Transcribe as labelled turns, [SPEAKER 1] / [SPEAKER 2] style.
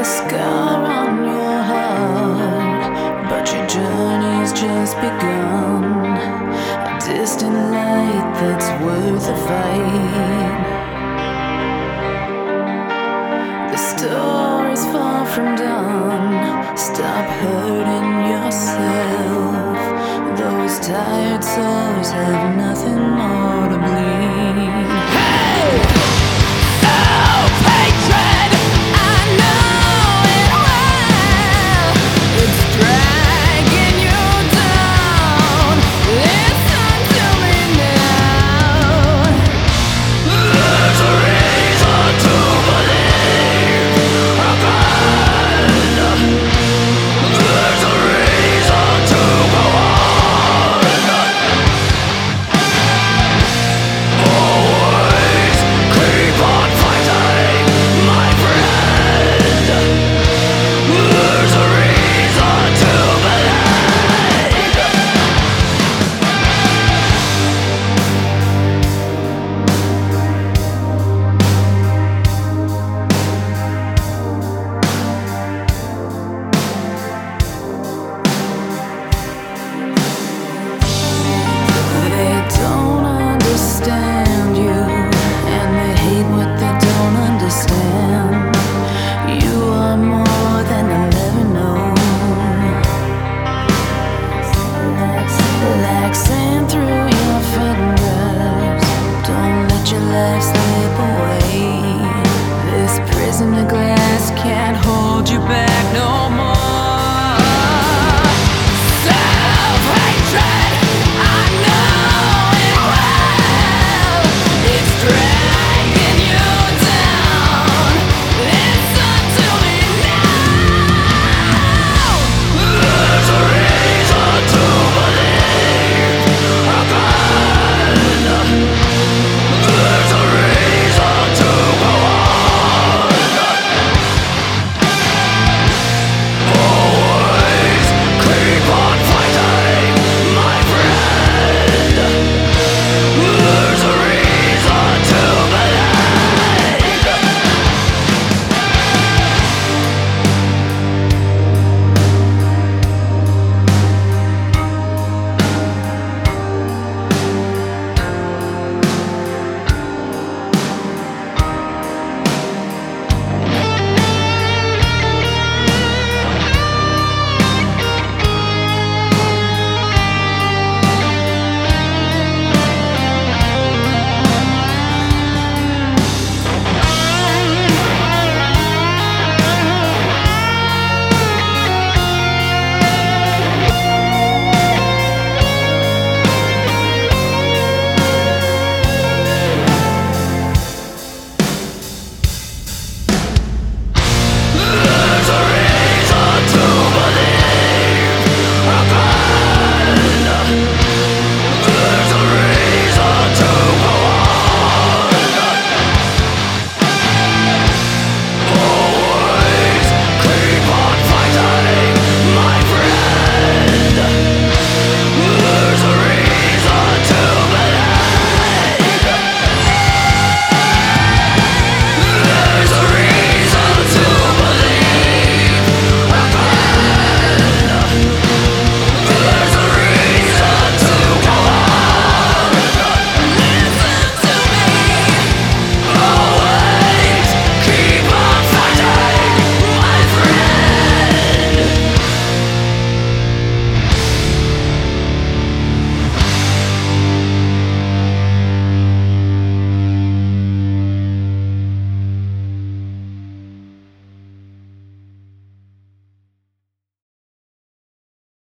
[SPEAKER 1] a scar on your heart, but your journey's just begun. A distant light that's worth a fight.